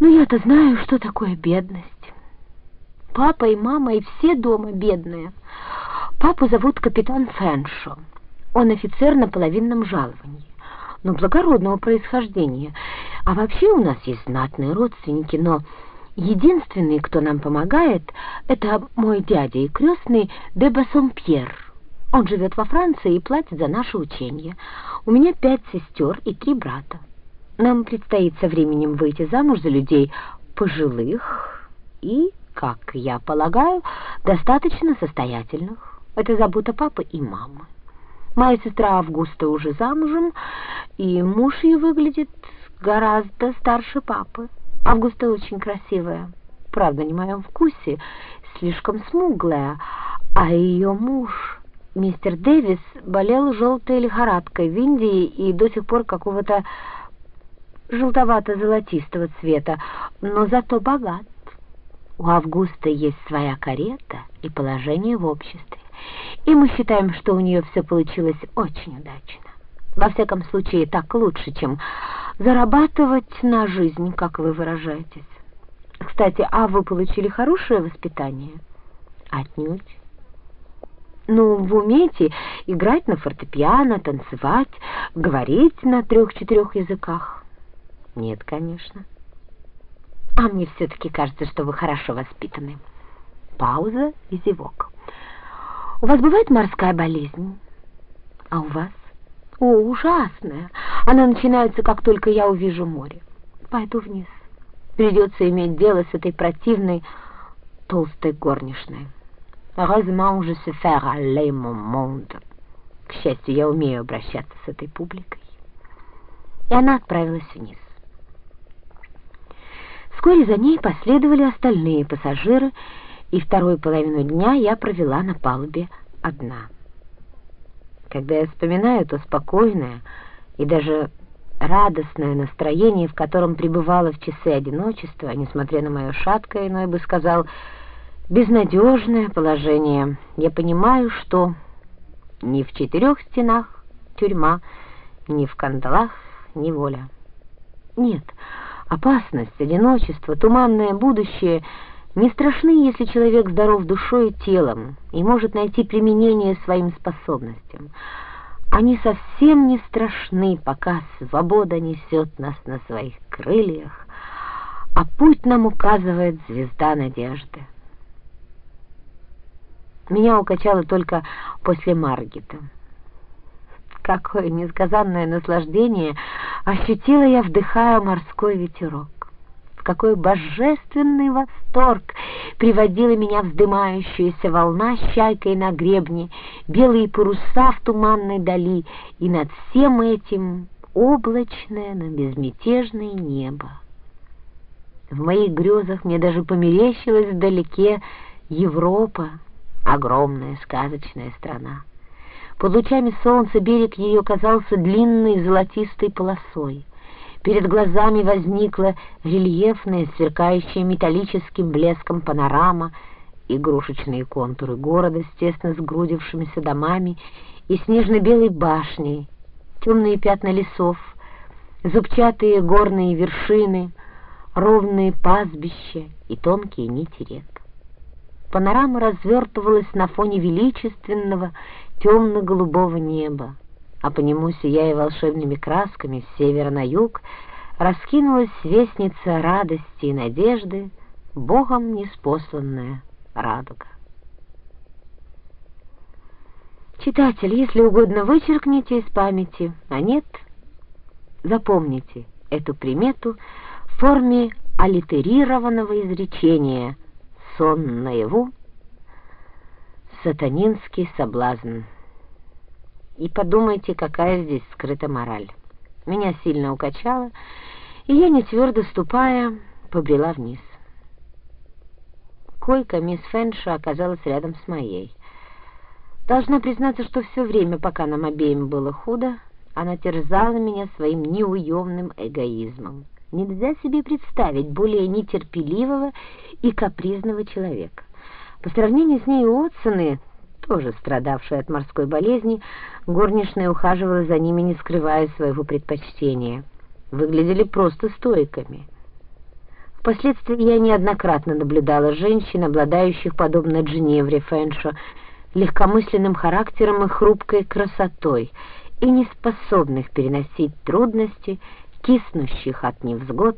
Но я-то знаю, что такое бедность. Папа и мама и все дома бедные. Папу зовут капитан Фэншо. Он офицер на половинном жаловании, но благородного происхождения. А вообще у нас есть знатные родственники, но единственный, кто нам помогает, это мой дядя и крестный де Бассомпьер. Он живет во Франции и платит за наше учение. У меня пять сестер и три брата. Нам предстоит со временем выйти замуж за людей пожилых и, как я полагаю, достаточно состоятельных. Это забота папы и мамы. Моя сестра Августа уже замужем, и муж ее выглядит гораздо старше папы. Августа очень красивая, правда, не в моем вкусе, слишком смуглая, а ее муж, мистер Дэвис, болел желтой лихорадкой в Индии и до сих пор какого-то желтовато-золотистого цвета, но зато богат. У Августа есть своя карета и положение в обществе, и мы считаем, что у нее все получилось очень удачно. Во всяком случае, так лучше, чем зарабатывать на жизнь, как вы выражаетесь. Кстати, а вы получили хорошее воспитание? Отнюдь. Ну, вы умеете играть на фортепиано, танцевать, говорить на трех-четырех языках? Нет, конечно. А мне все-таки кажется, что вы хорошо воспитаны. Пауза и зевок. У вас бывает морская болезнь? А у вас? О, ужасная. Она начинается, как только я увижу море. Пойду вниз. Придется иметь дело с этой противной толстой горничной. Heureusement, je sais faire aller mon. К счастью, я умею обращаться с этой публикой. И она отправилась вниз. Вскоре за ней последовали остальные пассажиры, и вторую половину дня я провела на палубе одна. Когда я вспоминаю то спокойное и даже радостное настроение, в котором пребывала в часы одиночества, несмотря на мое шаткое, иной бы сказал, безнадежное положение, я понимаю, что ни в четырех стенах тюрьма, ни в кандалах неволя. Нет, Опасность, одиночество, туманное будущее не страшны, если человек здоров душой и телом и может найти применение своим способностям. Они совсем не страшны, пока свобода несет нас на своих крыльях, а путь нам указывает звезда надежды. Меня укачало только после Маргита. Какое несказанное наслаждение ощутила я, вдыхая морской ветерок. Какой божественный восторг приводила меня вздымающаяся волна с чайкой на гребне, белые паруса в туманной дали, и над всем этим облачное, но безмятежное небо. В моих грезах мне даже померещилась вдалеке Европа, огромная сказочная страна. Под лучами солнца берег ее казался длинной золотистой полосой. Перед глазами возникла рельефная, сверкающая металлическим блеском панорама, игрушечные контуры города с тесно сгрудившимися домами и снежно-белой башней, темные пятна лесов, зубчатые горные вершины, ровные пастбища и тонкие нити рек. Панорама развертывалась на фоне величественного темно-голубого неба, а по нему, сияя волшебными красками с севера на юг, раскинулась вестница радости и надежды, Богом неспосланная радуга. Читатель, если угодно, вычеркните из памяти, а нет, запомните эту примету в форме аллитерированного изречения «сон наяву сатанинский соблазн. И подумайте, какая здесь скрыта мораль. Меня сильно укачало, и я, не твердо ступая, побрела вниз. Койка мисс Фэнша оказалась рядом с моей. Должна признаться, что все время, пока нам обеим было худо, она терзала меня своим неуемным эгоизмом. Нельзя себе представить более нетерпеливого и капризного человека. По сравнению с ней Уотсоны, тоже страдавшие от морской болезни, горничная ухаживала за ними, не скрывая своего предпочтения. Выглядели просто стойками. Впоследствии я неоднократно наблюдала женщин, обладающих, подобно Джиневре Фэншо, легкомысленным характером и хрупкой красотой, и неспособных переносить трудности, киснущих от невзгод,